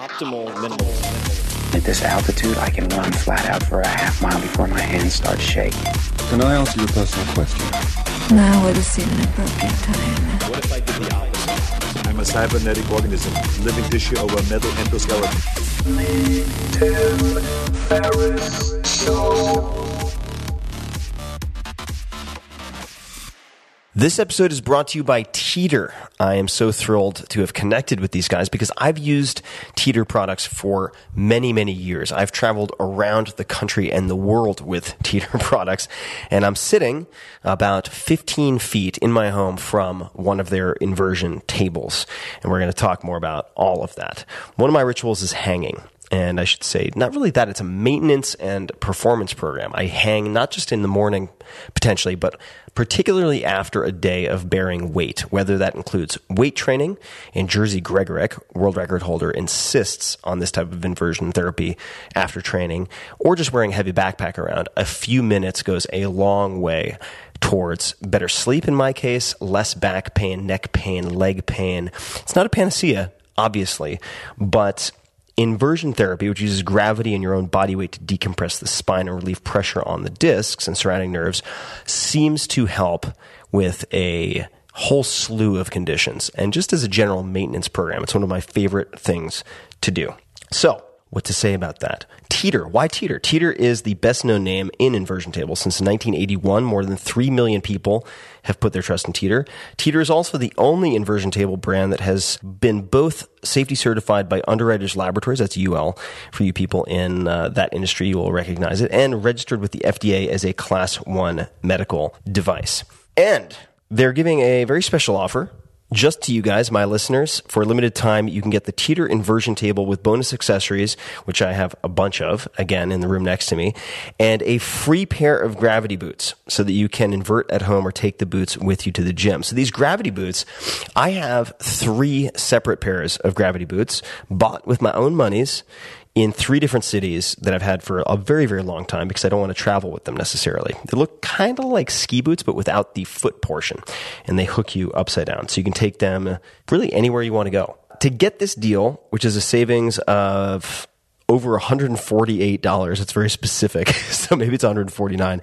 Optimal minimal. At this altitude, I can run flat out for a half mile before my hands start shaking. Can I ask you a personal question? Now would seem an appropriate time. What if I did the opposite? I'm a cybernetic organism, living tissue over a metal endoskeleton. This episode is brought to you by Teeter. I am so thrilled to have connected with these guys because I've used Teeter products for many, many years. I've traveled around the country and the world with Teeter products, and I'm sitting about 15 feet in my home from one of their inversion tables. And we're going to talk more about all of that. One of my rituals is hanging and I should say, not really that. It's a maintenance and performance program. I hang not just in the morning, potentially, but particularly after a day of bearing weight, whether that includes weight training. And Jerzy Gregorek, world record holder, insists on this type of inversion therapy after training, or just wearing a heavy backpack around. A few minutes goes a long way towards better sleep in my case, less back pain, neck pain, leg pain. It's not a panacea, obviously, but Inversion therapy, which uses gravity and your own body weight to decompress the spine and relieve pressure on the discs and surrounding nerves, seems to help with a whole slew of conditions. And just as a general maintenance program, it's one of my favorite things to do. So, what to say about that? Teeter. Why Teeter? Teeter is the best known name in inversion tables. Since 1981, more than 3 million people have put their trust in Teeter. Teeter is also the only inversion table brand that has been both safety certified by Underwriters Laboratories, that's UL, for you people in uh, that industry, you will recognize it, and registered with the FDA as a Class 1 medical device. And they're giving a very special offer just to you guys, my listeners, for a limited time, you can get the Teeter inversion table with bonus accessories, which I have a bunch of, again, in the room next to me, and a free pair of gravity boots so that you can invert at home or take the boots with you to the gym. So these gravity boots, I have three separate pairs of gravity boots bought with my own monies in three different cities that I've had for a very, very long time because I don't want to travel with them necessarily. They look kind of like ski boots, but without the foot portion, and they hook you upside down. So you can take them really anywhere you want to go. To get this deal, which is a savings of over $148. It's very specific. So maybe it's 149.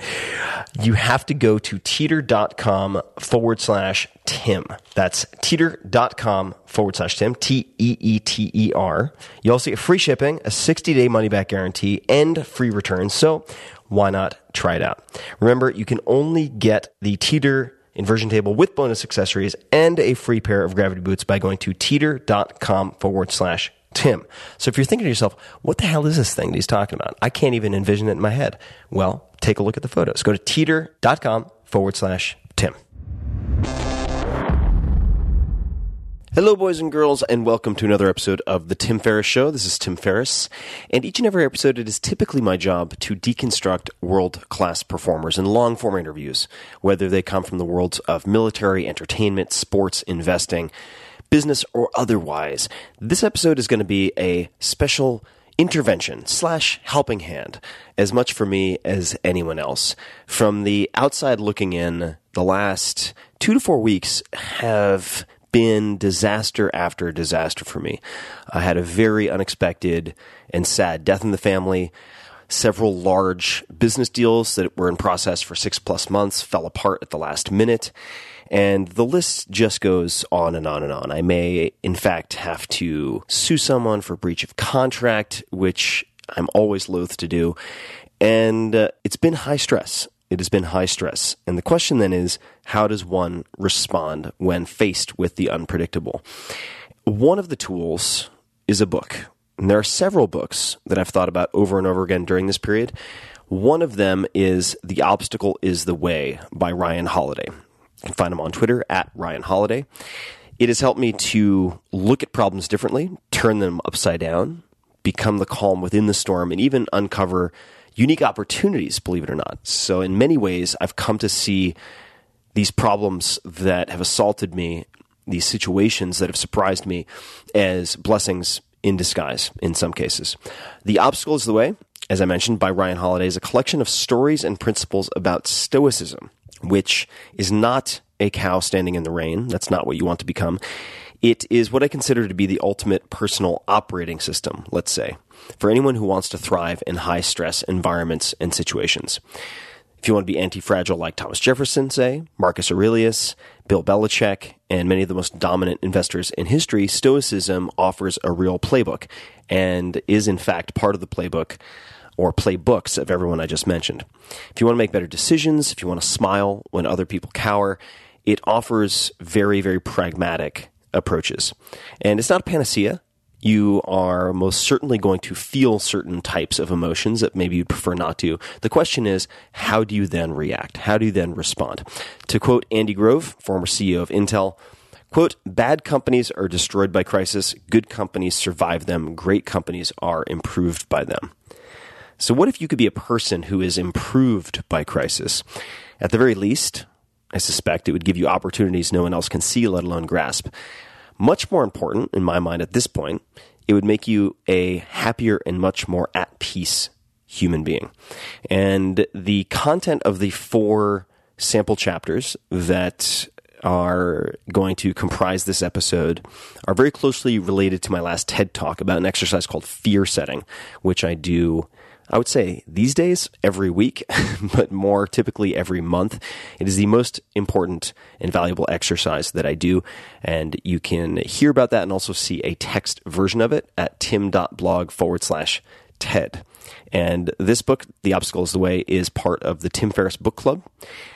You have to go to teeter.com forward slash Tim. That's teeter.com forward slash Tim, T E E T E R. You also get free shipping, a 60 day money back guarantee, and free returns. So why not try it out? Remember, you can only get the Teeter inversion table with bonus accessories and a free pair of gravity boots by going to teeter.com forward slash Tim. So if you're thinking to yourself, what the hell is this thing that he's talking about? I can't even envision it in my head. Well, take a look at the photos. Go to teeter.com forward slash Tim. Hello, boys and girls, and welcome to another episode of The Tim Ferriss Show. This is Tim Ferriss, and each and every episode, it is typically my job to deconstruct world class performers in long form interviews, whether they come from the worlds of military, entertainment, sports, investing, business, or otherwise. This episode is going to be a special intervention slash helping hand as much for me as anyone else. From the outside looking in, the last two to four weeks have been disaster after disaster for me. I had a very unexpected and sad death in the family. Several large business deals that were in process for six plus months fell apart at the last minute. And the list just goes on and on and on. I may, in fact, have to sue someone for breach of contract, which I'm always loath to do. And uh, it's been high stress it has been high stress. And the question then is how does one respond when faced with the unpredictable? One of the tools is a book. And there are several books that I've thought about over and over again during this period. One of them is The Obstacle is the Way by Ryan Holiday. Find him on Twitter at Ryan Holiday. It has helped me to look at problems differently, turn them upside down, become the calm within the storm, and even uncover unique opportunities, believe it or not. So, in many ways, I've come to see these problems that have assaulted me, these situations that have surprised me, as blessings in disguise in some cases. The Obstacle is the Way, as I mentioned, by Ryan Holiday, is a collection of stories and principles about Stoicism, which is not a cow standing in the rain. That's not what you want to become. It is what I consider to be the ultimate personal operating system, let's say, for anyone who wants to thrive in high stress environments and situations. If you want to be anti fragile like Thomas Jefferson, say, Marcus Aurelius, Bill Belichick, and many of the most dominant investors in history, Stoicism offers a real playbook and is, in fact, part of the playbook or playbooks of everyone I just mentioned. If you want to make better decisions, if you want to smile when other people cower, it offers very, very pragmatic approaches. And it's not a panacea. You are most certainly going to feel certain types of emotions that maybe you'd prefer not to. The question is, how do you then react? How do you then respond? To quote Andy Grove, former CEO of Intel, quote, bad companies are destroyed by crisis, good companies survive them, great companies are improved by them. So, what if you could be a person who is improved by crisis? At the very least, I suspect it would give you opportunities no one else can see, let alone grasp. Much more important, in my mind, at this point, it would make you a happier and much more at peace human being. And the content of the four sample chapters that are going to comprise this episode are very closely related to my last TED talk about an exercise called fear setting, which I do I would say these days every week, but more typically every month. It is the most important and valuable exercise that I do. And you can hear about that and also see a text version of it at tim.blog forward slash TED. And this book, The Obstacle is the Way, is part of the Tim Ferriss Book Club,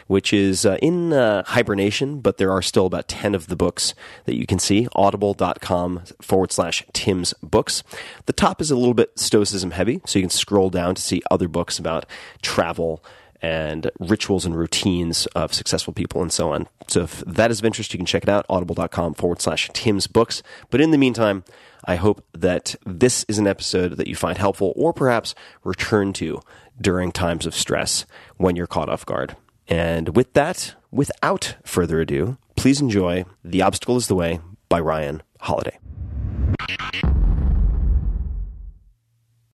which is uh, in uh, hibernation, but there are still about 10 of the books that you can see. Audible.com forward slash Tim's books. The top is a little bit Stoicism heavy, so you can scroll down to see other books about travel and rituals and routines of successful people and so on. So if that is of interest, you can check it out, audible.com forward slash Tim's books. But in the meantime, I hope that this is an episode that you find helpful or perhaps return to during times of stress when you're caught off guard. And with that, without further ado, please enjoy The Obstacle is the Way by Ryan Holiday.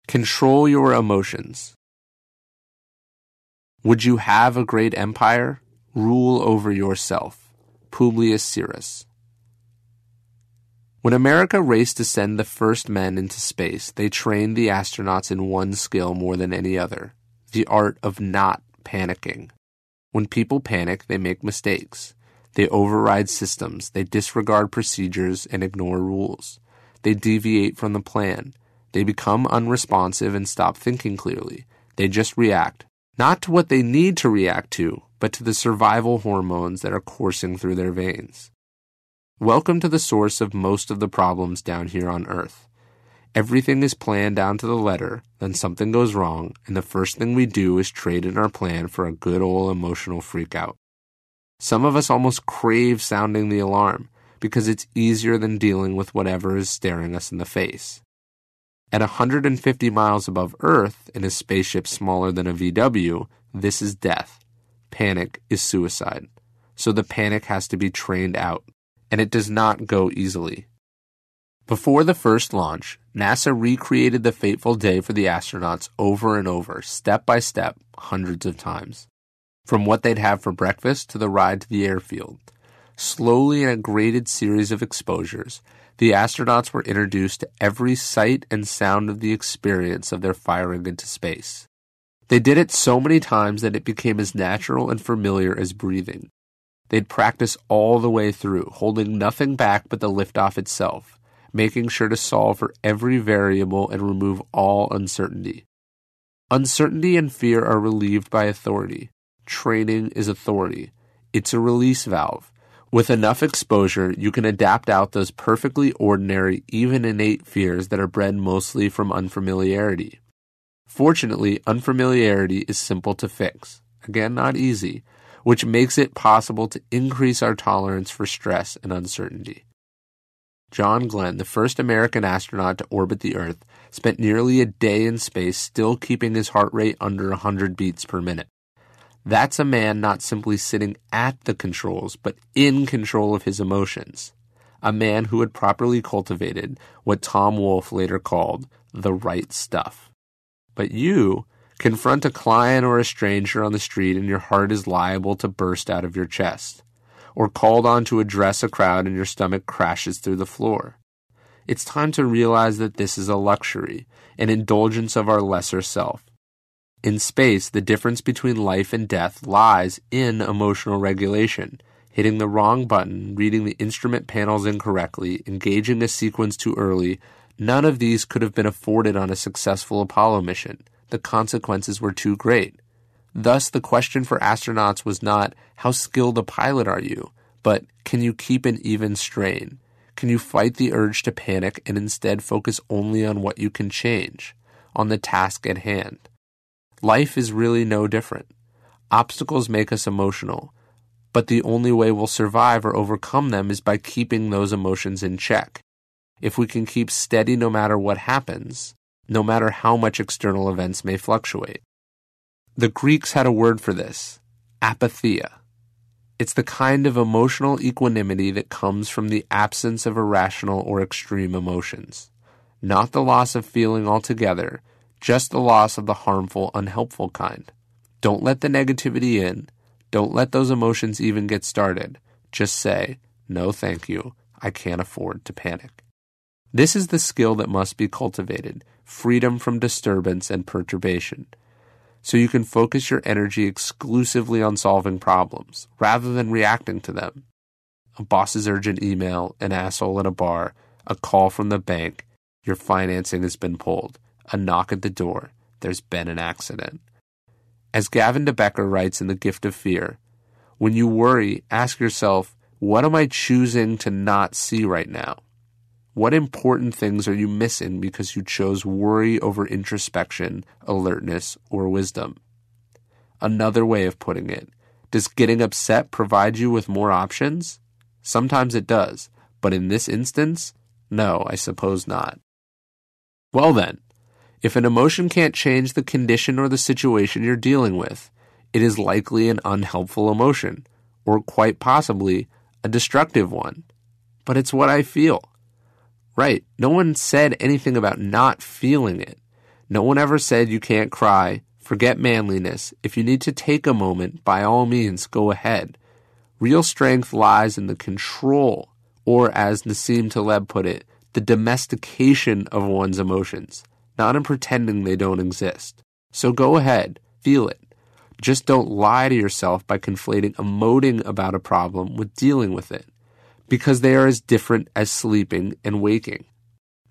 Control your emotions. Would you have a great empire? Rule over yourself. Publius Syrus. When America raced to send the first men into space, they trained the astronauts in one skill more than any other the art of not panicking. When people panic, they make mistakes. They override systems, they disregard procedures and ignore rules. They deviate from the plan. They become unresponsive and stop thinking clearly. They just react, not to what they need to react to, but to the survival hormones that are coursing through their veins. Welcome to the source of most of the problems down here on Earth. Everything is planned down to the letter, then something goes wrong, and the first thing we do is trade in our plan for a good old emotional freakout. Some of us almost crave sounding the alarm because it's easier than dealing with whatever is staring us in the face. At 150 miles above Earth, in a spaceship smaller than a VW, this is death. Panic is suicide. So the panic has to be trained out, and it does not go easily. Before the first launch, NASA recreated the fateful day for the astronauts over and over, step by step, hundreds of times. From what they'd have for breakfast to the ride to the airfield. Slowly in a graded series of exposures, the astronauts were introduced to every sight and sound of the experience of their firing into space. They did it so many times that it became as natural and familiar as breathing. They'd practice all the way through, holding nothing back but the liftoff itself, making sure to solve for every variable and remove all uncertainty. Uncertainty and fear are relieved by authority. Training is authority. It's a release valve. With enough exposure, you can adapt out those perfectly ordinary, even innate fears that are bred mostly from unfamiliarity. Fortunately, unfamiliarity is simple to fix. Again, not easy, which makes it possible to increase our tolerance for stress and uncertainty. John Glenn, the first American astronaut to orbit the Earth, spent nearly a day in space still keeping his heart rate under 100 beats per minute. That's a man not simply sitting at the controls, but in control of his emotions. A man who had properly cultivated what Tom Wolfe later called the right stuff. But you confront a client or a stranger on the street and your heart is liable to burst out of your chest. or called on to address a crowd and your stomach crashes through the floor. It's time to realize that this is a luxury, an indulgence of our lesser self. In space, the difference between life and death lies in emotional regulation. Hitting the wrong button, reading the instrument panels incorrectly, engaging a sequence too early, none of these could have been afforded on a successful Apollo mission. The consequences were too great. Thus, the question for astronauts was not, how skilled a pilot are you, but can you keep an even strain? Can you fight the urge to panic and instead focus only on what you can change, on the task at hand? Life is really no different. Obstacles make us emotional, but the only way we'll survive or overcome them is by keeping those emotions in check. If we can keep steady no matter what happens, no matter how much external events may fluctuate. The Greeks had a word for this apatheia. It's the kind of emotional equanimity that comes from the absence of irrational or extreme emotions. Not the loss of feeling altogether, just the loss of the harmful, unhelpful kind. Don't let the negativity in. Don't let those emotions even get started. Just say, no, thank you. I can't afford to panic. This is the skill that must be cultivated freedom from disturbance and perturbation so you can focus your energy exclusively on solving problems rather than reacting to them. A boss's urgent email, an asshole in a bar, a call from the bank, your financing has been pulled, a knock at the door, there's been an accident. As Gavin de Becker writes in The Gift of Fear, when you worry, ask yourself, what am I choosing to not see right now? What important things are you missing because you chose worry over introspection, alertness, or wisdom? Another way of putting it, does getting upset provide you with more options? Sometimes it does, but in this instance, no, I suppose not. Well then, if an emotion can't change the condition or the situation you're dealing with, it is likely an unhelpful emotion, or quite possibly a destructive one. But it's what I feel. Right. No one said anything about not feeling it. No one ever said you can't cry, forget manliness. If you need to take a moment, by all means, go ahead. Real strength lies in the control, or as Nassim Taleb put it, the domestication of one's emotions, not in pretending they don't exist. So go ahead, feel it. Just don't lie to yourself by conflating emoting about a problem with dealing with it because they are as different as sleeping and waking.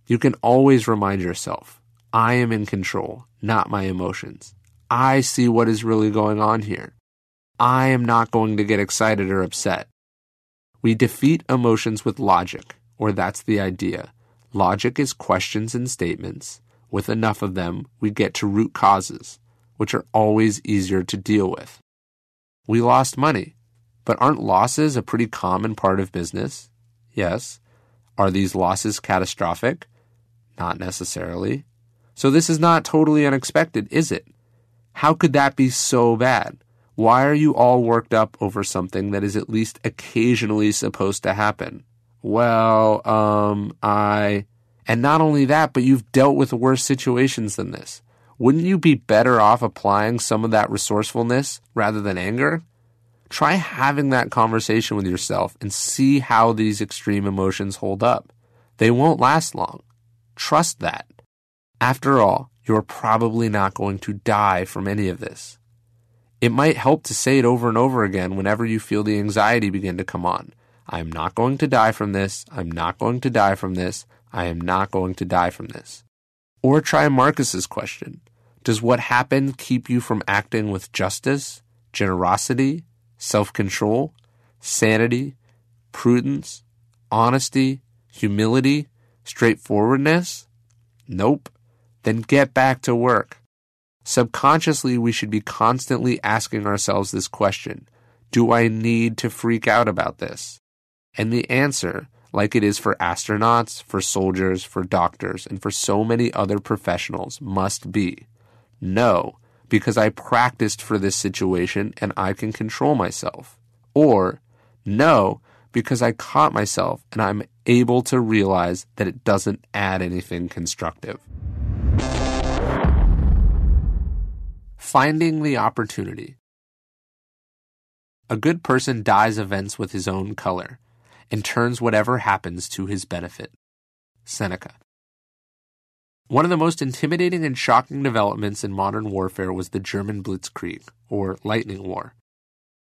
You can always remind yourself, I am in control, not my emotions. I see what is really going on here. I am not going to get excited or upset. We defeat emotions with logic, or that's the idea. Logic is questions and statements. With enough of them, we get to root causes, which are always easier to deal with. We lost money. But aren't losses a pretty common part of business? Yes. Are these losses catastrophic? Not necessarily. So this is not totally unexpected, is it? How could that be so bad? Why are you all worked up over something that is at least occasionally supposed to happen? Well, um, I. And not only that, but you've dealt with worse situations than this. Wouldn't you be better off applying some of that resourcefulness rather than anger? Try having that conversation with yourself and see how these extreme emotions hold up. They won't last long. Trust that. After all, you're probably not going to die from any of this. It might help to say it over and over again whenever you feel the anxiety begin to come on. I am not going to die from this. I'm not going to die from this. I am not going to die from this. Or try Marcus's question. Does what happened keep you from acting with justice, generosity, self control, sanity, prudence, honesty, humility, straightforwardness? Nope. Then get back to work. Subconsciously, we should be constantly asking ourselves this question Do I need to freak out about this? And the answer, like it is for astronauts, for soldiers, for doctors, and for so many other professionals, must be no because I practiced for this situation and I can control myself. Or, no, because I caught myself and I'm able to realize that it doesn't add anything constructive. Finding the opportunity. A good person dyes events with his own color and turns whatever happens to his benefit. Seneca. One of the most intimidating and shocking developments in modern warfare was the German Blitzkrieg, or Lightning War.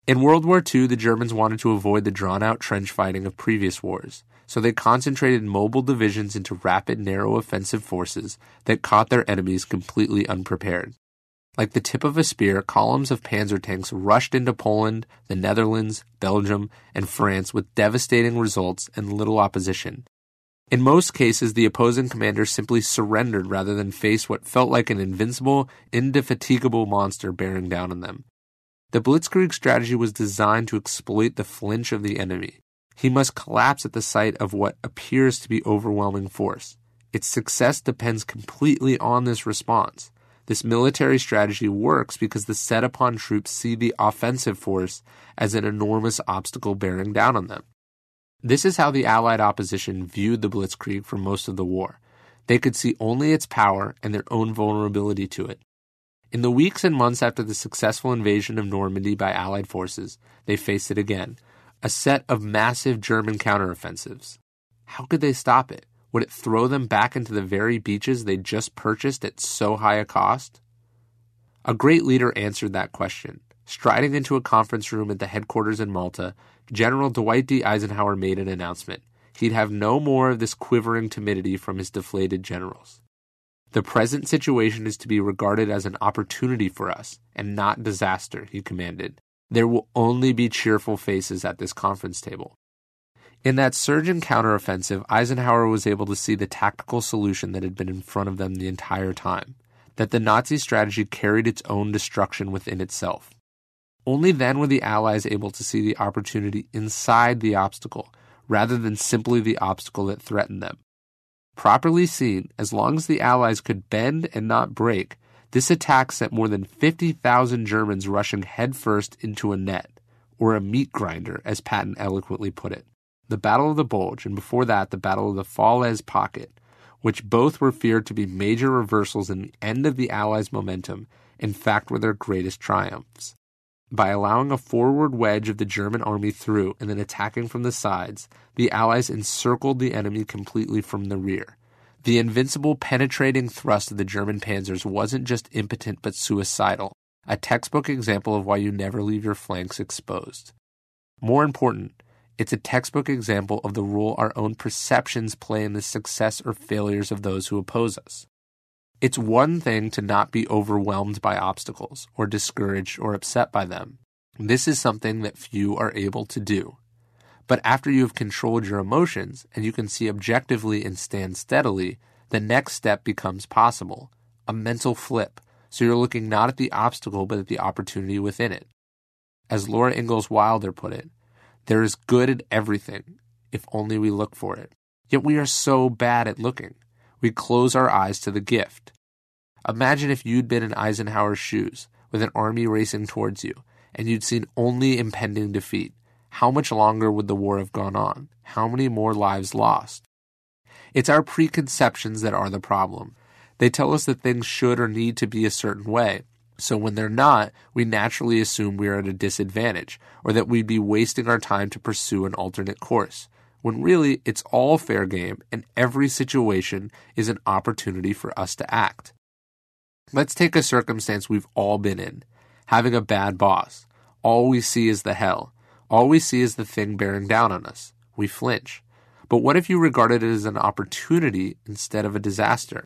In World War II, the Germans wanted to avoid the drawn out trench fighting of previous wars, so they concentrated mobile divisions into rapid, narrow offensive forces that caught their enemies completely unprepared. Like the tip of a spear, columns of panzer tanks rushed into Poland, the Netherlands, Belgium, and France with devastating results and little opposition. In most cases, the opposing commander simply surrendered rather than face what felt like an invincible, indefatigable monster bearing down on them. The Blitzkrieg strategy was designed to exploit the flinch of the enemy. He must collapse at the sight of what appears to be overwhelming force. Its success depends completely on this response. This military strategy works because the set upon troops see the offensive force as an enormous obstacle bearing down on them. This is how the Allied opposition viewed the Blitzkrieg for most of the war. They could see only its power and their own vulnerability to it. In the weeks and months after the successful invasion of Normandy by Allied forces, they faced it again a set of massive German counteroffensives. How could they stop it? Would it throw them back into the very beaches they just purchased at so high a cost? A great leader answered that question. Striding into a conference room at the headquarters in Malta, General Dwight D. Eisenhower made an announcement. He'd have no more of this quivering timidity from his deflated generals. The present situation is to be regarded as an opportunity for us and not disaster, he commanded. There will only be cheerful faces at this conference table. In that surge and counteroffensive, Eisenhower was able to see the tactical solution that had been in front of them the entire time that the Nazi strategy carried its own destruction within itself. Only then were the Allies able to see the opportunity inside the obstacle, rather than simply the obstacle that threatened them. Properly seen, as long as the Allies could bend and not break, this attack sent more than 50,000 Germans rushing headfirst into a net, or a meat grinder, as Patton eloquently put it. The Battle of the Bulge, and before that, the Battle of the Falaise Pocket, which both were feared to be major reversals in the end of the Allies' momentum, in fact were their greatest triumphs by allowing a forward wedge of the German army through and then attacking from the sides, the Allies encircled the enemy completely from the rear. The invincible penetrating thrust of the German panzers wasn't just impotent but suicidal, a textbook example of why you never leave your flanks exposed. More important, it's a textbook example of the role our own perceptions play in the success or failures of those who oppose us. It's one thing to not be overwhelmed by obstacles or discouraged or upset by them. This is something that few are able to do. But after you have controlled your emotions and you can see objectively and stand steadily, the next step becomes possible a mental flip. So you're looking not at the obstacle, but at the opportunity within it. As Laura Ingalls Wilder put it, there is good in everything, if only we look for it. Yet we are so bad at looking we close our eyes to the gift. Imagine if you'd been in Eisenhower's shoes, with an army racing towards you, and you'd seen only impending defeat. How much longer would the war have gone on? How many more lives lost? It's our preconceptions that are the problem. They tell us that things should or need to be a certain way. So when they're not, we naturally assume we are at a disadvantage, or that we'd be wasting our time to pursue an alternate course when really it's all fair game and every situation is an opportunity for us to act. Let's take a circumstance we've all been in having a bad boss. All we see is the hell. All we see is the thing bearing down on us. We flinch. But what if you regarded it as an opportunity instead of a disaster?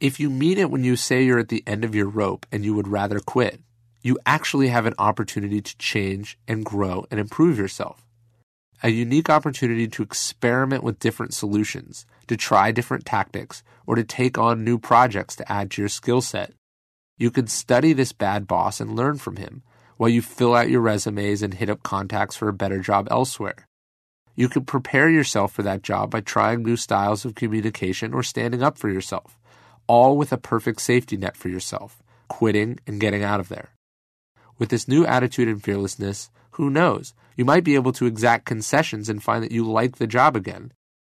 If you mean it when you say you're at the end of your rope and you would rather quit, you actually have an opportunity to change and grow and improve yourself a unique opportunity to experiment with different solutions, to try different tactics, or to take on new projects to add to your skill set. You can study this bad boss and learn from him while you fill out your resumes and hit up contacts for a better job elsewhere. You can prepare yourself for that job by trying new styles of communication or standing up for yourself, all with a perfect safety net for yourself, quitting and getting out of there. With this new attitude and fearlessness, who knows? You might be able to exact concessions and find that you like the job again.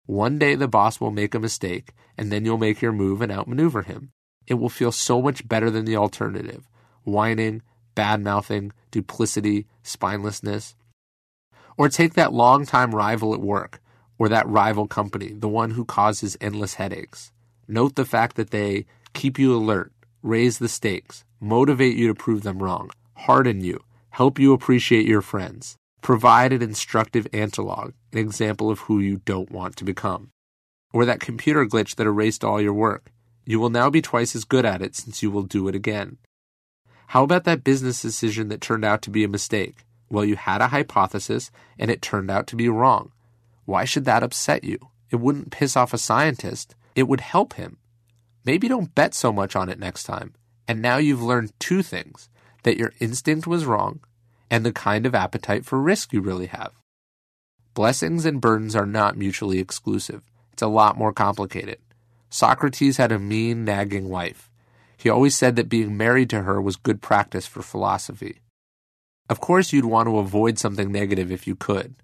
One day the boss will make a mistake, and then you'll make your move and outmaneuver him. It will feel so much better than the alternative whining, bad mouthing, duplicity, spinelessness. Or take that longtime rival at work, or that rival company, the one who causes endless headaches. Note the fact that they keep you alert, raise the stakes, motivate you to prove them wrong, harden you, help you appreciate your friends, provide an instructive analogue, an example of who you don't want to become. Or that computer glitch that erased all your work. You will now be twice as good at it since you will do it again. How about that business decision that turned out to be a mistake? Well, you had a hypothesis and it turned out to be wrong. Why should that upset you? It wouldn't piss off a scientist, it would help him. Maybe don't bet so much on it next time. And now you've learned two things that your instinct was wrong and the kind of appetite for risk you really have. Blessings and burdens are not mutually exclusive. It's a lot more complicated. Socrates had a mean, nagging wife. He always said that being married to her was good practice for philosophy. Of course, you'd want to avoid something negative if you could.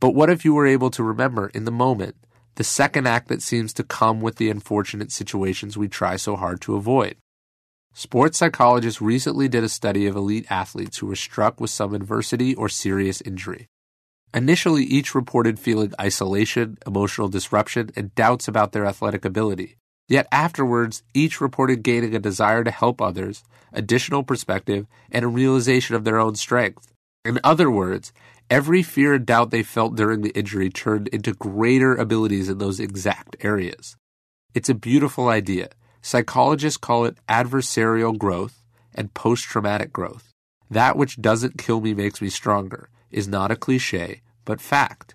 But what if you were able to remember in the moment the second act that seems to come with the unfortunate situations we try so hard to avoid? Sports psychologists recently did a study of elite athletes who were struck with some adversity or serious injury. Initially, each reported feeling isolation, emotional disruption, and doubts about their athletic ability. Yet afterwards, each reported gaining a desire to help others, additional perspective, and a realization of their own strength. In other words, every fear and doubt they felt during the injury turned into greater abilities in those exact areas. It's a beautiful idea. Psychologists call it adversarial growth and post traumatic growth. That which doesn't kill me makes me stronger is not a cliche, but fact.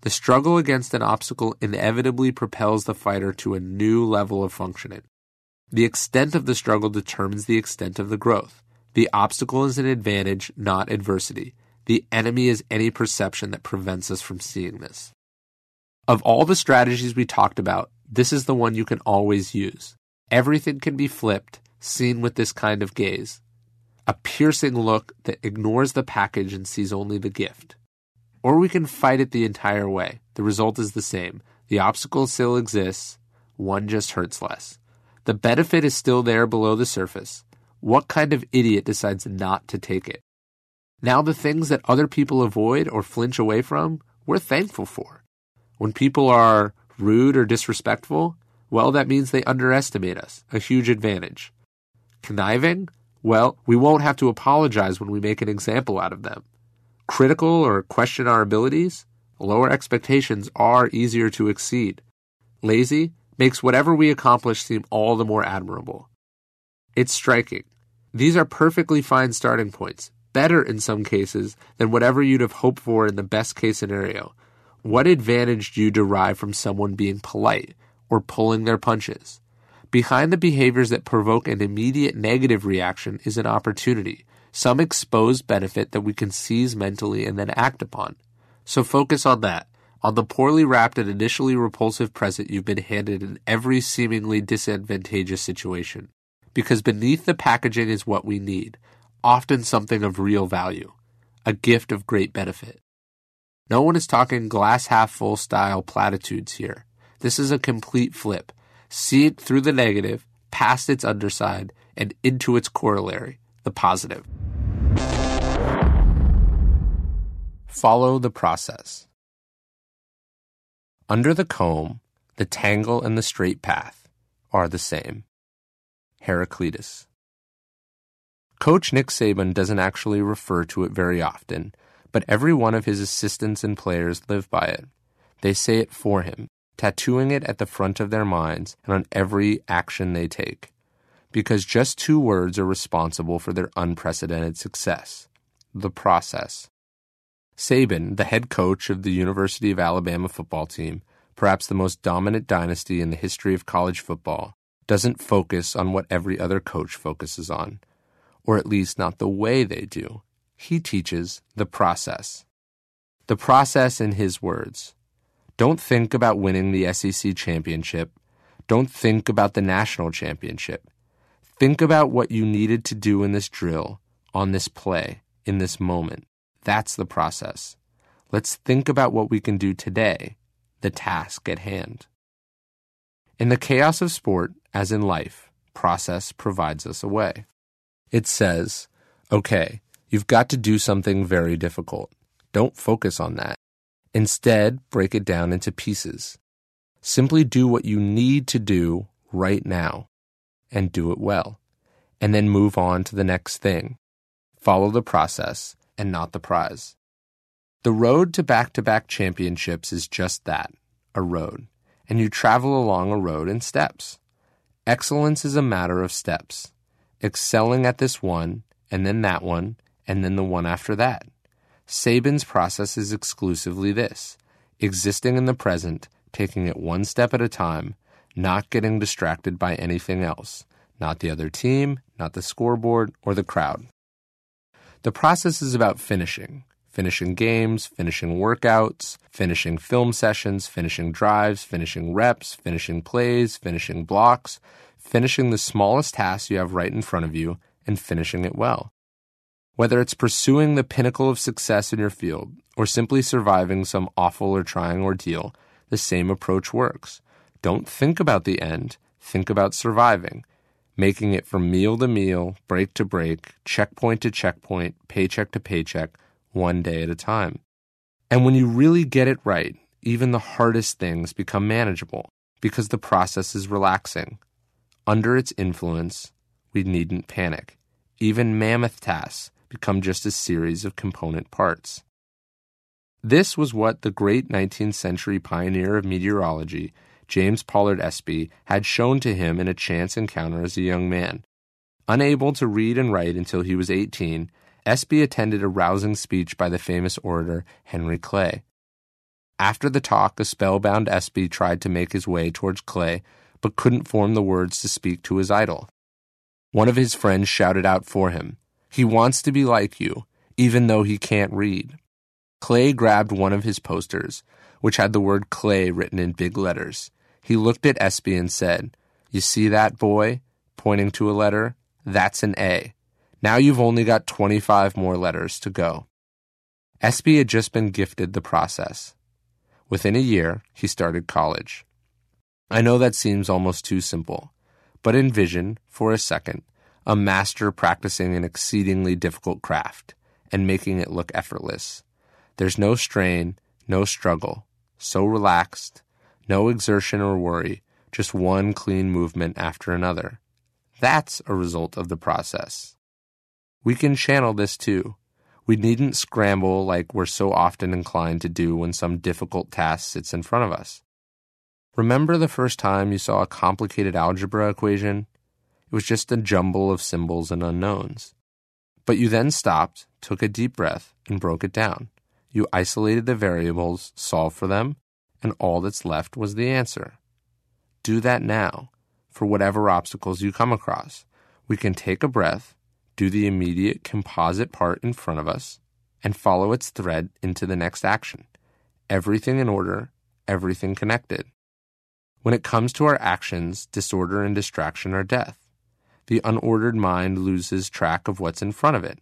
The struggle against an obstacle inevitably propels the fighter to a new level of functioning. The extent of the struggle determines the extent of the growth. The obstacle is an advantage, not adversity. The enemy is any perception that prevents us from seeing this. Of all the strategies we talked about, this is the one you can always use. Everything can be flipped, seen with this kind of gaze a piercing look that ignores the package and sees only the gift. Or we can fight it the entire way. The result is the same. The obstacle still exists, one just hurts less. The benefit is still there below the surface. What kind of idiot decides not to take it? Now, the things that other people avoid or flinch away from, we're thankful for. When people are rude or disrespectful, well, that means they underestimate us, a huge advantage. Conniving? Well, we won't have to apologize when we make an example out of them. Critical or question our abilities? Lower expectations are easier to exceed. Lazy makes whatever we accomplish seem all the more admirable. It's striking. These are perfectly fine starting points, better in some cases than whatever you'd have hoped for in the best case scenario. What advantage do you derive from someone being polite or pulling their punches? Behind the behaviors that provoke an immediate negative reaction is an opportunity, some exposed benefit that we can seize mentally and then act upon. So focus on that, on the poorly wrapped and initially repulsive present you've been handed in every seemingly disadvantageous situation. Because beneath the packaging is what we need, often something of real value, a gift of great benefit. No one is talking glass half full style platitudes here. This is a complete flip see it through the negative, past its underside, and into its corollary, the positive. Follow the process. Under the comb, the tangle and the straight path are the same. Heraclitus. Coach Nick Saban doesn't actually refer to it very often, but every one of his assistants and players live by it. They say it for him, tattooing it at the front of their minds and on every action they take. Because just two words are responsible for their unprecedented success the process. Saban, the head coach of the University of Alabama football team, perhaps the most dominant dynasty in the history of college football, doesn't focus on what every other coach focuses on, or at least not the way they do. He teaches the process. The process, in his words, don't think about winning the SEC championship. Don't think about the national championship. Think about what you needed to do in this drill, on this play, in this moment. That's the process. Let's think about what we can do today, the task at hand. In the chaos of sport, as in life, process provides us a way. It says, Okay, you've got to do something very difficult. Don't focus on that. Instead, break it down into pieces. Simply do what you need to do right now and do it well. And then move on to the next thing. Follow the process and not the prize. The road to back to back championships is just that a road. And you travel along a road in steps. Excellence is a matter of steps, excelling at this one, and then that one, and then the one after that. Saban's process is exclusively this existing in the present, taking it one step at a time, not getting distracted by anything else, not the other team, not the scoreboard, or the crowd. The process is about finishing. Finishing games, finishing workouts, finishing film sessions, finishing drives, finishing reps, finishing plays, finishing blocks, finishing the smallest task you have right in front of you, and finishing it well. Whether it's pursuing the pinnacle of success in your field or simply surviving some awful or trying ordeal, the same approach works. Don't think about the end, think about surviving, making it from meal to meal, break to break, checkpoint to checkpoint, paycheck to paycheck, one day at a time. And when you really get it right, even the hardest things become manageable because the process is relaxing. Under its influence, we needn't panic. Even mammoth tasks become just a series of component parts. This was what the great 19th century pioneer of meteorology, James Pollard Espy, had shown to him in a chance encounter as a young man. Unable to read and write until he was 18, Espy attended a rousing speech by the famous orator Henry Clay. After the talk, a spellbound Espy tried to make his way towards Clay, but couldn't form the words to speak to his idol. One of his friends shouted out for him, He wants to be like you, even though he can't read. Clay grabbed one of his posters, which had the word Clay written in big letters. He looked at Espy and said, You see that boy? Pointing to a letter. That's an A. Now you've only got 25 more letters to go. Espy had just been gifted the process. Within a year, he started college. I know that seems almost too simple, but envision, for a second, a master practicing an exceedingly difficult craft and making it look effortless. There's no strain, no struggle, so relaxed, no exertion or worry, just one clean movement after another. That's a result of the process. We can channel this too. We needn't scramble like we're so often inclined to do when some difficult task sits in front of us. Remember the first time you saw a complicated algebra equation? It was just a jumble of symbols and unknowns. But you then stopped, took a deep breath, and broke it down. You isolated the variables, solved for them, and all that's left was the answer. Do that now for whatever obstacles you come across. We can take a breath, do the immediate composite part in front of us, and follow its thread into the next action. Everything in order, everything connected. When it comes to our actions, disorder and distraction are death. The unordered mind loses track of what's in front of it,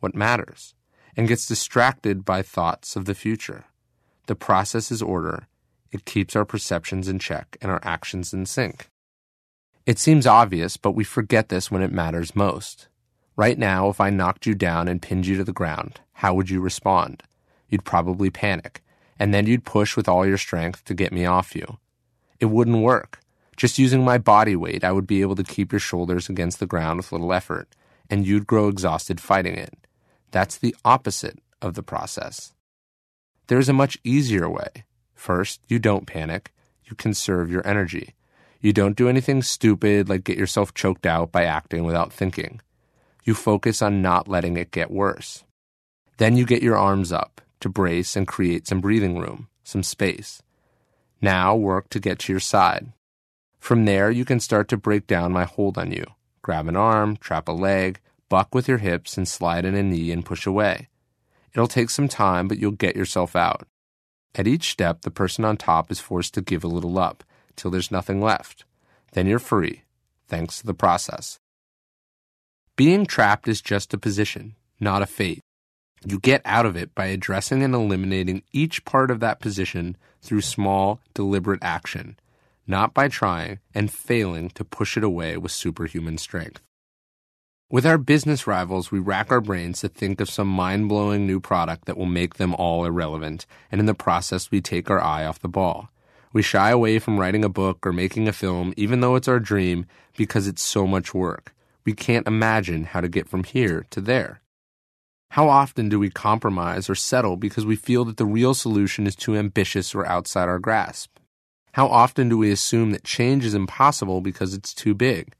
what matters, and gets distracted by thoughts of the future. The process is order. It keeps our perceptions in check and our actions in sync. It seems obvious, but we forget this when it matters most. Right now, if I knocked you down and pinned you to the ground, how would you respond? You'd probably panic, and then you'd push with all your strength to get me off you. It wouldn't work. Just using my body weight, I would be able to keep your shoulders against the ground with little effort, and you'd grow exhausted fighting it. That's the opposite of the process. There's a much easier way. First, you don't panic. You conserve your energy. You don't do anything stupid like get yourself choked out by acting without thinking you focus on not letting it get worse. Then you get your arms up to brace and create some breathing room, some space. Now work to get to your side. From there, you can start to break down my hold on you. Grab an arm, trap a leg, buck with your hips, and slide in a knee and push away. It'll take some time, but you'll get yourself out. At each step, the person on top is forced to give a little up till there's nothing left. Then you're free, thanks to the process. Being trapped is just a position, not a fate. You get out of it by addressing and eliminating each part of that position through small, deliberate action, not by trying and failing to push it away with superhuman strength. With our business rivals, we rack our brains to think of some mind blowing new product that will make them all irrelevant, and in the process, we take our eye off the ball. We shy away from writing a book or making a film, even though it's our dream, because it's so much work. We can't imagine how to get from here to there. How often do we compromise or settle because we feel that the real solution is too ambitious or outside our grasp? How often do we assume that change is impossible because it's too big,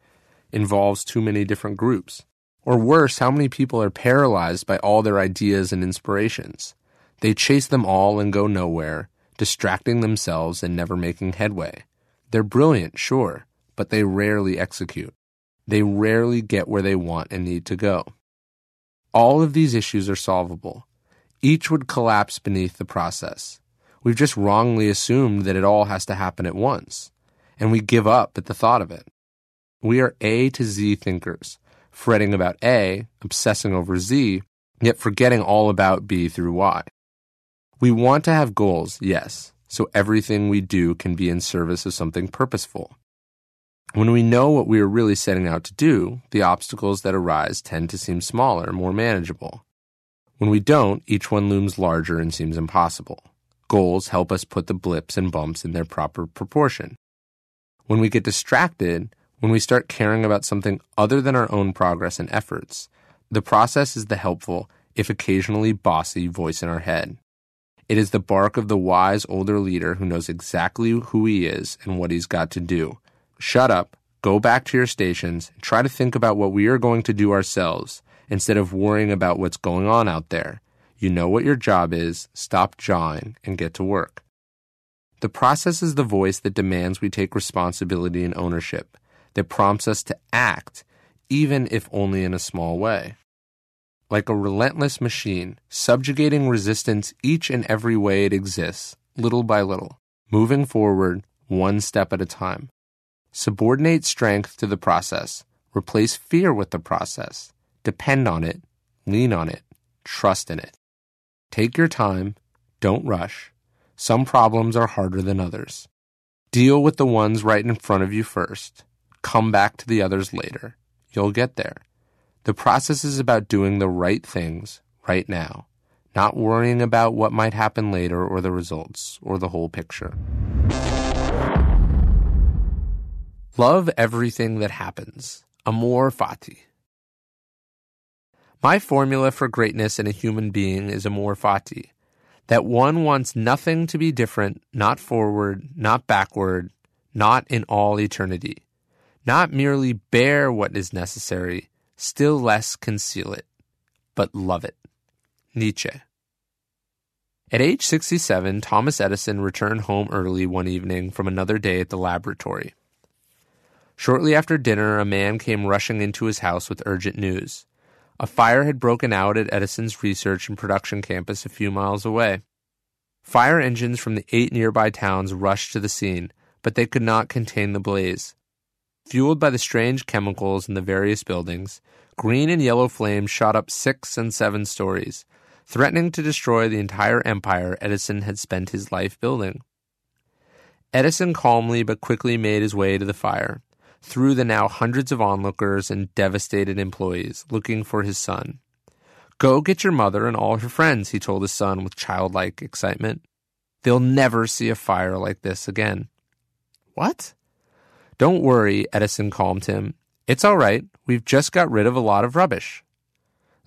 involves too many different groups? Or worse, how many people are paralyzed by all their ideas and inspirations? They chase them all and go nowhere, distracting themselves and never making headway. They're brilliant, sure, but they rarely execute. They rarely get where they want and need to go. All of these issues are solvable. Each would collapse beneath the process. We've just wrongly assumed that it all has to happen at once, and we give up at the thought of it. We are A to Z thinkers, fretting about A, obsessing over Z, yet forgetting all about B through Y. We want to have goals, yes, so everything we do can be in service of something purposeful. When we know what we are really setting out to do, the obstacles that arise tend to seem smaller, more manageable. When we don't, each one looms larger and seems impossible. Goals help us put the blips and bumps in their proper proportion. When we get distracted, when we start caring about something other than our own progress and efforts, the process is the helpful, if occasionally bossy, voice in our head. It is the bark of the wise older leader who knows exactly who he is and what he's got to do. Shut up, go back to your stations, try to think about what we are going to do ourselves instead of worrying about what's going on out there. You know what your job is, stop jawing and get to work. The process is the voice that demands we take responsibility and ownership, that prompts us to act, even if only in a small way like a relentless machine, subjugating resistance each and every way it exists, little by little, moving forward one step at a time. Subordinate strength to the process, replace fear with the process, depend on it, lean on it, trust in it. Take your time, don't rush. Some problems are harder than others. Deal with the ones right in front of you first. Come back to the others later. You'll get there. The process is about doing the right things right now, not worrying about what might happen later or the results or the whole picture. Love everything that happens. Amor fati. My formula for greatness in a human being is amor fati. That one wants nothing to be different, not forward, not backward, not in all eternity. Not merely bear what is necessary, still less conceal it, but love it. Nietzsche. At age 67, Thomas Edison returned home early one evening from another day at the laboratory. Shortly after dinner, a man came rushing into his house with urgent news. A fire had broken out at Edison's research and production campus a few miles away. Fire engines from the eight nearby towns rushed to the scene, but they could not contain the blaze. Fueled by the strange chemicals in the various buildings, green and yellow flames shot up six and seven stories, threatening to destroy the entire empire Edison had spent his life building. Edison calmly but quickly made his way to the fire, through the now hundreds of onlookers and devastated employees looking for his son. Go get your mother and all her friends, he told his son with childlike excitement. They'll never see a fire like this again. What? Don't worry, Edison calmed him. It's all right. We've just got rid of a lot of rubbish.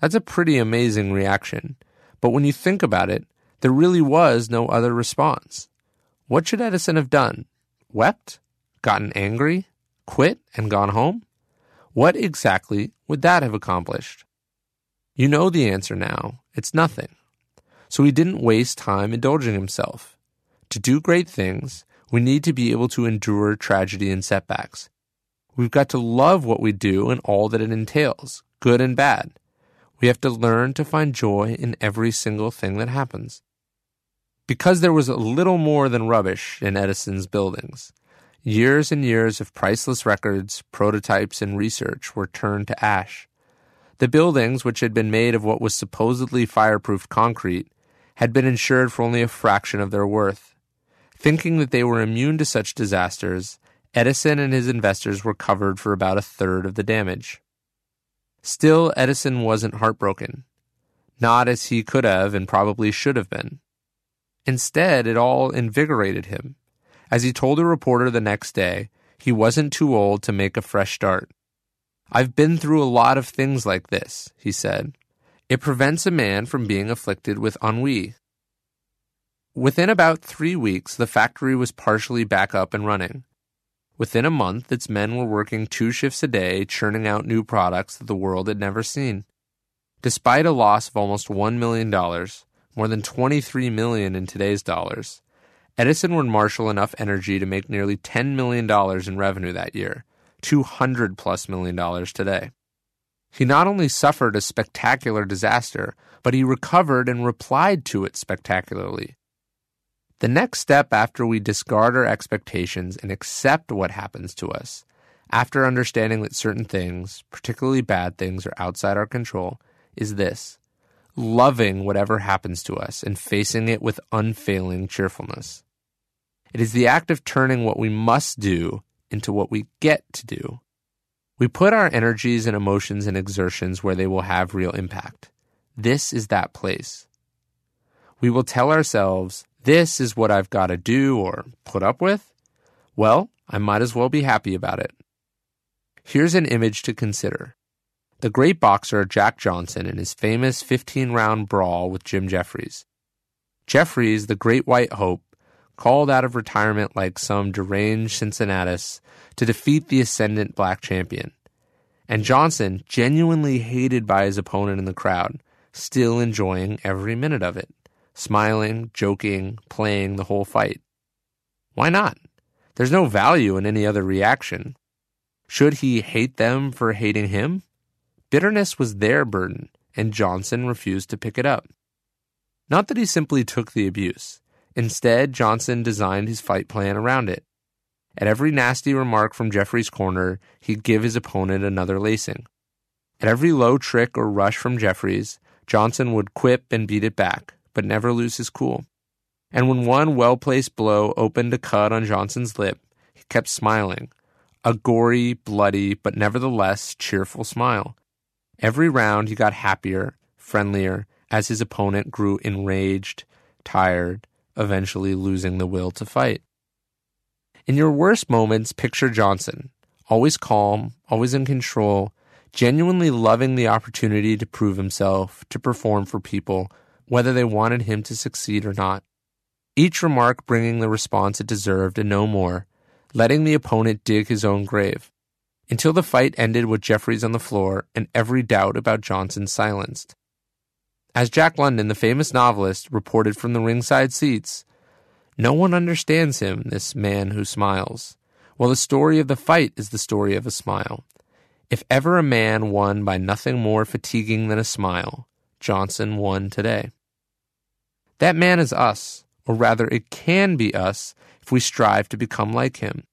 That's a pretty amazing reaction. But when you think about it, there really was no other response. What should Edison have done? Wept? Gotten angry? Quit and gone home? What exactly would that have accomplished? You know the answer now. It's nothing. So he didn't waste time indulging himself. To do great things, we need to be able to endure tragedy and setbacks. We've got to love what we do and all that it entails, good and bad. We have to learn to find joy in every single thing that happens. Because there was a little more than rubbish in Edison's buildings, years and years of priceless records, prototypes, and research were turned to ash. The buildings, which had been made of what was supposedly fireproof concrete, had been insured for only a fraction of their worth. Thinking that they were immune to such disasters, Edison and his investors were covered for about a third of the damage. Still, Edison wasn't heartbroken. Not as he could have and probably should have been. Instead, it all invigorated him. As he told a reporter the next day, he wasn't too old to make a fresh start. I've been through a lot of things like this, he said. It prevents a man from being afflicted with ennui. Within about three weeks, the factory was partially back up and running. Within a month, its men were working two shifts a day, churning out new products that the world had never seen. Despite a loss of almost $1 million, more than 23 million in today's dollars, Edison would marshal enough energy to make nearly $10 million in revenue that year, 200 plus million dollars today. He not only suffered a spectacular disaster, but he recovered and replied to it spectacularly. The next step after we discard our expectations and accept what happens to us, after understanding that certain things, particularly bad things, are outside our control, is this loving whatever happens to us and facing it with unfailing cheerfulness. It is the act of turning what we must do into what we get to do. We put our energies and emotions and exertions where they will have real impact. This is that place. We will tell ourselves, this is what I've got to do or put up with. Well, I might as well be happy about it. Here's an image to consider. The great boxer Jack Johnson in his famous 15 round brawl with Jim Jeffries. Jeffries, the great white hope, called out of retirement like some deranged Cincinnatus to defeat the ascendant black champion. And Johnson, genuinely hated by his opponent in the crowd, still enjoying every minute of it, smiling, joking, playing the whole fight. Why not? There's no value in any other reaction. Should he hate them for hating him? Bitterness was their burden, and Johnson refused to pick it up. Not that he simply took the abuse. Instead, Johnson designed his fight plan around it. At every nasty remark from Jeffries' corner, he'd give his opponent another lacing. At every low trick or rush from Jeffries, Johnson would quip and beat it back, but never lose his cool. And when one well placed blow opened a cut on Johnson's lip, he kept smiling, a gory, bloody, but nevertheless cheerful smile. Every round he got happier, friendlier, as his opponent grew enraged, tired, eventually losing the will to fight. In your worst moments, picture Johnson, always calm, always in control, genuinely loving the opportunity to prove himself, to perform for people, whether they wanted him to succeed or not. Each remark bringing the response it deserved and no more, letting the opponent dig his own grave. Until the fight ended with Jeffries on the floor and every doubt about Johnson silenced. As Jack London, the famous novelist, reported from the ringside seats, no one understands him, this man who smiles. Well, the story of the fight is the story of a smile. If ever a man won by nothing more fatiguing than a smile, Johnson won today. That man is us, or rather, it can be us if we strive to become like him.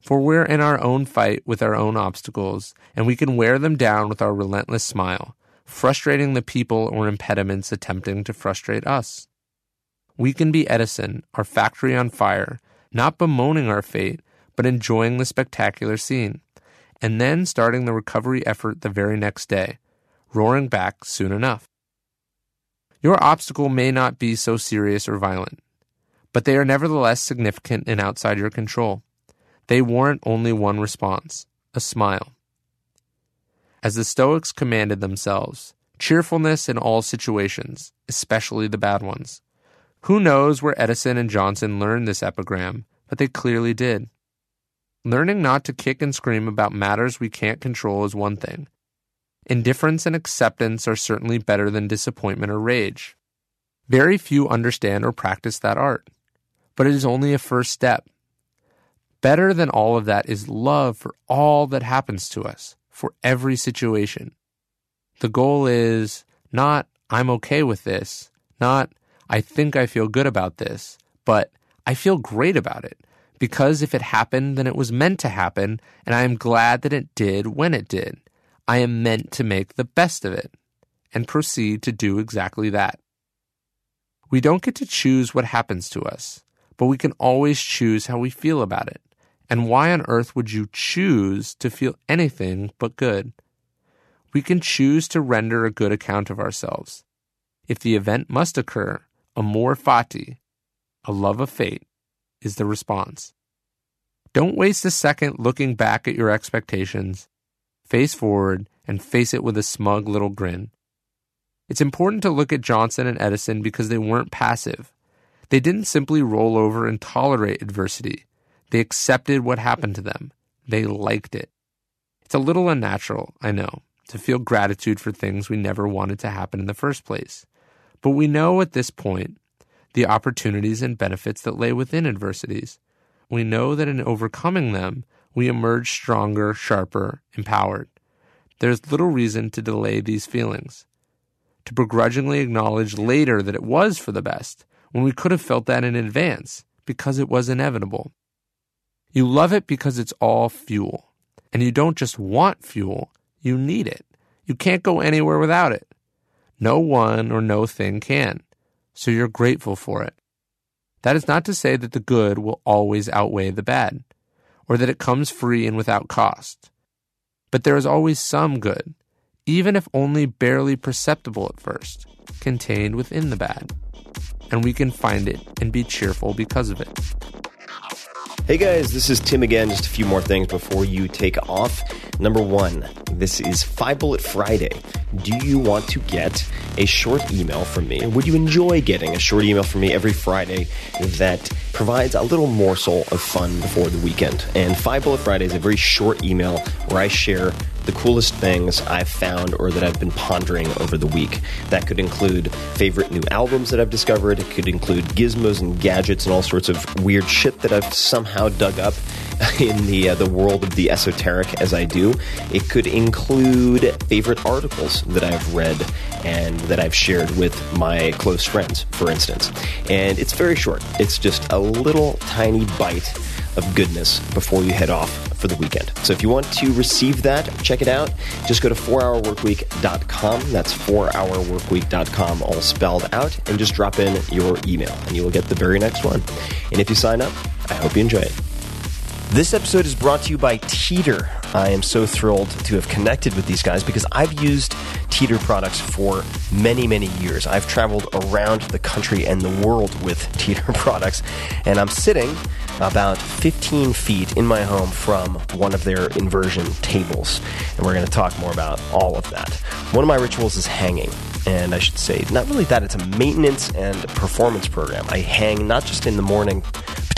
For we're in our own fight with our own obstacles, and we can wear them down with our relentless smile, frustrating the people or impediments attempting to frustrate us. We can be Edison, our factory on fire, not bemoaning our fate, but enjoying the spectacular scene, and then starting the recovery effort the very next day, roaring back soon enough. Your obstacle may not be so serious or violent, but they are nevertheless significant and outside your control. They warrant only one response a smile as the Stoics commanded themselves cheerfulness in all situations, especially the bad ones. Who knows where Edison and Johnson learned this epigram, but they clearly did. Learning not to kick and scream about matters we can't control is one thing. Indifference and acceptance are certainly better than disappointment or rage. Very few understand or practice that art, but it is only a first step. Better than all of that is love for all that happens to us for every situation. The goal is not, I'm okay with this, not, I think I feel good about this, but I feel great about it. Because if it happened, then it was meant to happen, and I am glad that it did when it did. I am meant to make the best of it and proceed to do exactly that. We don't get to choose what happens to us, but we can always choose how we feel about it. And why on earth would you choose to feel anything but good? we can choose to render a good account of ourselves. If the event must occur, amor fati, a love of fate, is the response. Don't waste a second looking back at your expectations. Face forward and face it with a smug little grin. It's important to look at Johnson and Edison because they weren't passive. They didn't simply roll over and tolerate adversity. They accepted what happened to them. They liked it. It's a little unnatural, I know, to feel gratitude for things we never wanted to happen in the first place. But we know at this point the opportunities and benefits that lay within adversities. We know that in overcoming them, we emerge stronger, sharper, empowered. There's little reason to delay these feelings, to begrudgingly acknowledge later that it was for the best, when we could have felt that in advance, because it was inevitable. You love it because it's all fuel. And you don't just want fuel, you need it. You can't go anywhere without it. No one or no thing can. So you're grateful for it. That is not to say that the good will always outweigh the bad, or that it comes free and without cost. But there is always some good, even if only barely perceptible at first, contained within the bad. And we can find it and be cheerful because of it. Hey guys, this is Tim again. Just a few more things before you take off. Number one, this is Five Bullet Friday. Do you want to get a short email from me? Would you enjoy getting a short email from me every Friday that provides a little morsel of fun before the weekend? And Five Bullet Friday is a very short email where I share the coolest things I've found or that I've been pondering over the week. That could include favorite new albums that I've discovered. It could include gizmos and gadgets and all sorts of weird shit that I've somehow dug up in the uh, the world of the esoteric as I do. It could include favorite articles that I've read and that I've shared with my close friends, for instance. And it's very short. It's just a little tiny bite of goodness before you head off for the weekend. So if you want to receive that, check it out. Just go to 4hourworkweek.com. That's 4hourworkweek.com, all spelled out, and just drop in your email, and you will get the very next one. And if you sign up, I hope you enjoy it. This episode is brought to you by Teeter. I am so thrilled to have connected with these guys because I've used Teeter products for many, many years. I've traveled around the country and the world with Teeter products, and I'm sitting about 15 feet in my home from one of their inversion tables. And we're going to talk more about all of that. One of my rituals is hanging. And I should say, not really that, it's a maintenance and performance program. I hang not just in the morning,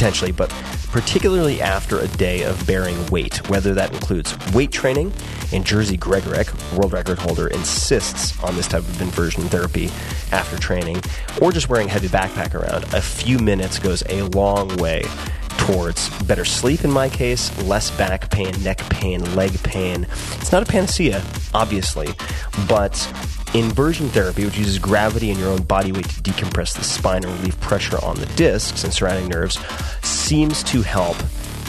potentially, but particularly after a day of bearing weight, whether that includes weight training. And Jerzy Gregorek, world record holder, insists on this type of inversion therapy after training, or just wearing a heavy backpack around. A few minutes goes a long way towards better sleep in my case, less back pain, neck pain, leg pain. It's not a panacea, obviously, but inversion therapy, which uses gravity and your own body weight to decompress the spine and relieve pressure on the discs and surrounding nerves, seems to help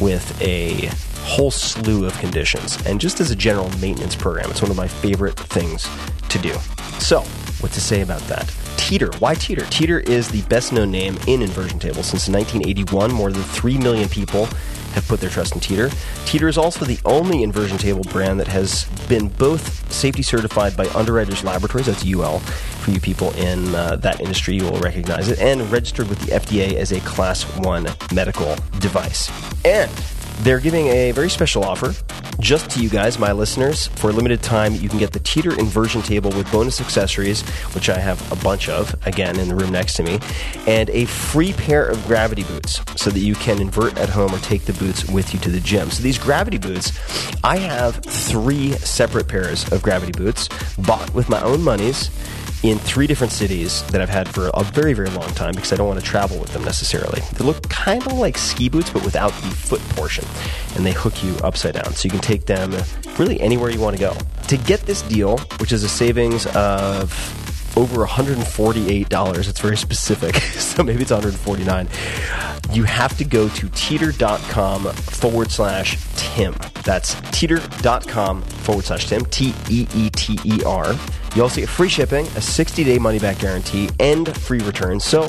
with a whole slew of conditions. And just as a general maintenance program, it's one of my favorite things to do. So, what to say about that? Teeter. Why Teeter? Teeter is the best known name in inversion tables. Since 1981, more than 3 million people have put their trust in Teeter. Teeter is also the only inversion table brand that has been both safety certified by Underwriters Laboratories, that's UL, for you people in uh, that industry, you will recognize it, and registered with the FDA as a Class 1 medical device. And they're giving a very special offer just to you guys, my listeners. For a limited time, you can get the Teeter inversion table with bonus accessories, which I have a bunch of, again, in the room next to me, and a free pair of gravity boots so that you can invert at home or take the boots with you to the gym. So these gravity boots, I have three separate pairs of gravity boots bought with my own monies in three different cities that I've had for a very, very long time because I don't want to travel with them necessarily. They look kind of like ski boots, but without the foot portion, and they hook you upside down. So you can take them really anywhere you want to go. To get this deal, which is a savings of over $148. It's very specific. So maybe it's 149. You have to go to teeter.com forward slash Tim. That's teeter.com forward slash Tim. T E E T E R. You also get free shipping, a 60 day money back guarantee, and free returns. So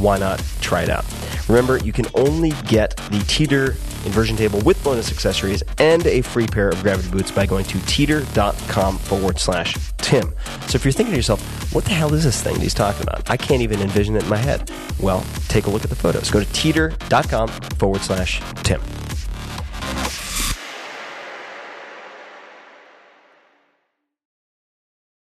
why not try it out? Remember, you can only get the Teeter inversion table with bonus accessories, and a free pair of gravity boots by going to teeter.com forward slash Tim. So if you're thinking to yourself, what the hell is this thing that he's talking about? I can't even envision it in my head. Well, take a look at the photos. Go to teeter.com forward slash Tim.